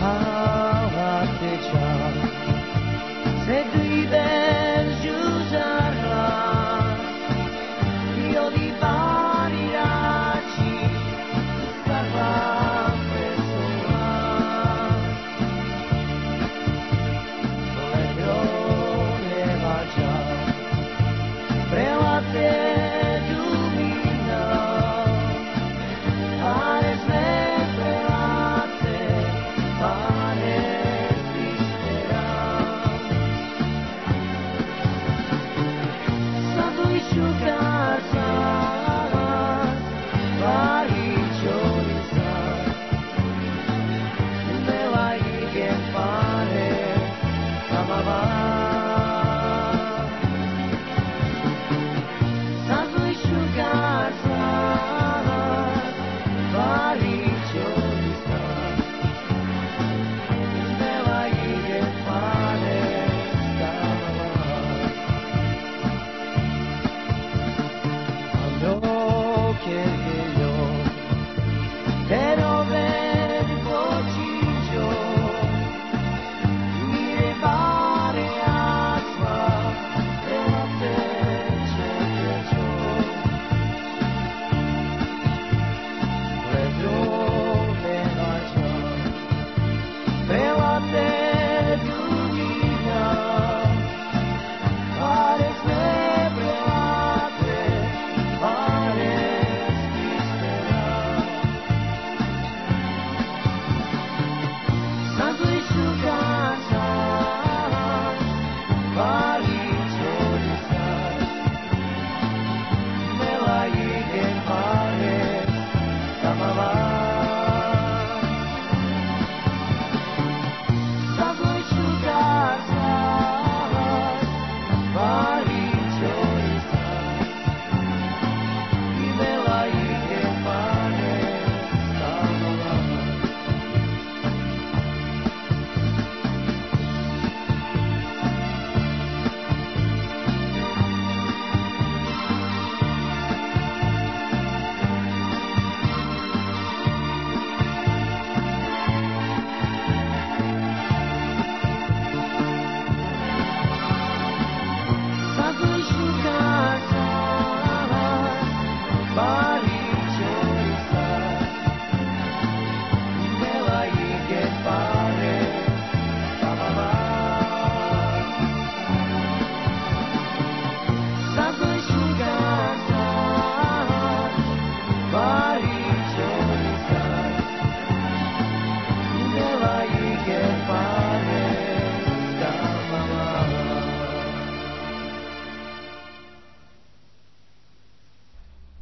Ah. Sugar.